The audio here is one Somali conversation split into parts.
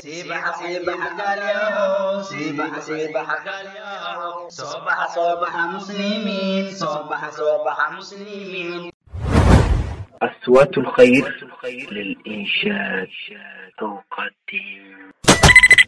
siibaxa siibaxa gaalyahow siibaxa siibaxa gaalyahow soo baxa soo baxa muslimiin soo baxa soo baxa muslimiin أصوات الخير للإنشاد تقدم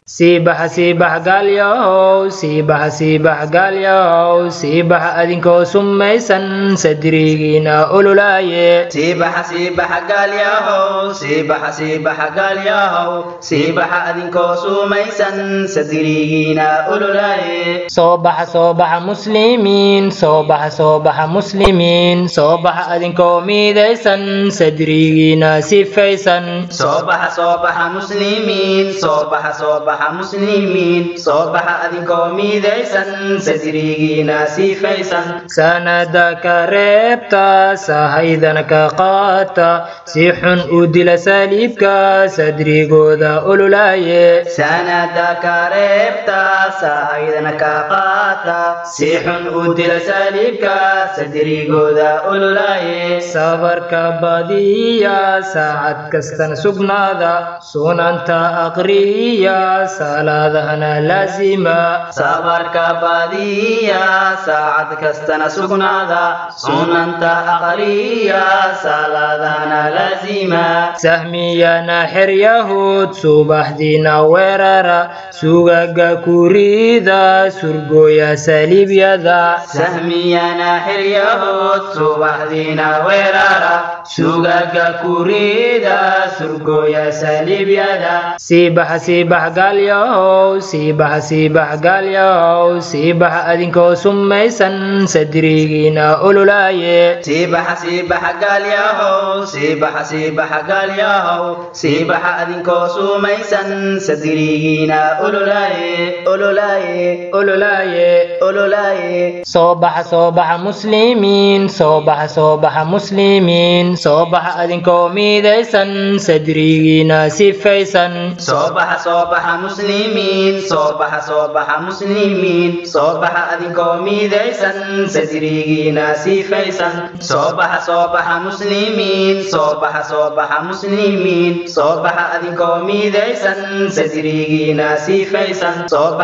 siibaxa siibax gaalyahow siibaxa siibax gaalyahow siibaxa adinkoo summaysan sadrigiina ololaaye siibaxa siibaxa galyahow siibaxa siibaxa galyahow siibaxa adinkoo suumaysan sadrigiina ololaaye soo baxa soo baxa muslimiin soo baxa soo baxa muslimiin soo baxa adinkoo miidaysan sadrigiina sifaysan soo baxa soo baxa muslimiin soo baxa soo baxa muslimiin soo baxa adinkoo miidaysan sadrigiina siifaysan sanada ka reebta sahaydana ka qaata si xun u dila saliibka sadrigooda ololaaye sanada ka reebta sahaydana ka qaata si xun u dila saliibka sadrigooda ololaaye sabarka badiya saacad kastana sugnaada sunanta aqriya salaadahana laazima sabarka badiya saacad kastana sugnaada sunanta aqriya salaadana laazima sahmiyana xeryahood subaxdiina weerara sugaga kurida surgooya saliibyada sahmiyana xeryahood subaxdiina weerara sugaga kurida surgooya saliibyada siibaxa siibax gaalyahow siibaxa siibax gaalyahow siibaxa adinkoo summaysan sadrigiina ololaaye siibaxa siibaxa galyahow siibaxa siibaxa galyahow siibaxa adinkoo suumaysan sadrigiina ololaaye ololaaye ololaaye ololaaye. Soo baxa soo baxa muslimiin soo baxa soo baxa muslimiin. Soo baxa adinkoo miidaysan sadrigiina sifaysan. Soo baxa soo baxa muslimiin soo baxa soo baxa muslimiin. Soo baxa adinkoo miidaysan sadrigiina siifaysan soo baxa soo baxa muslimiin soo baxa soo baxa muslimiin. Soo baxa adinkoo miidaysan sadrigiina siifaysan soo baxa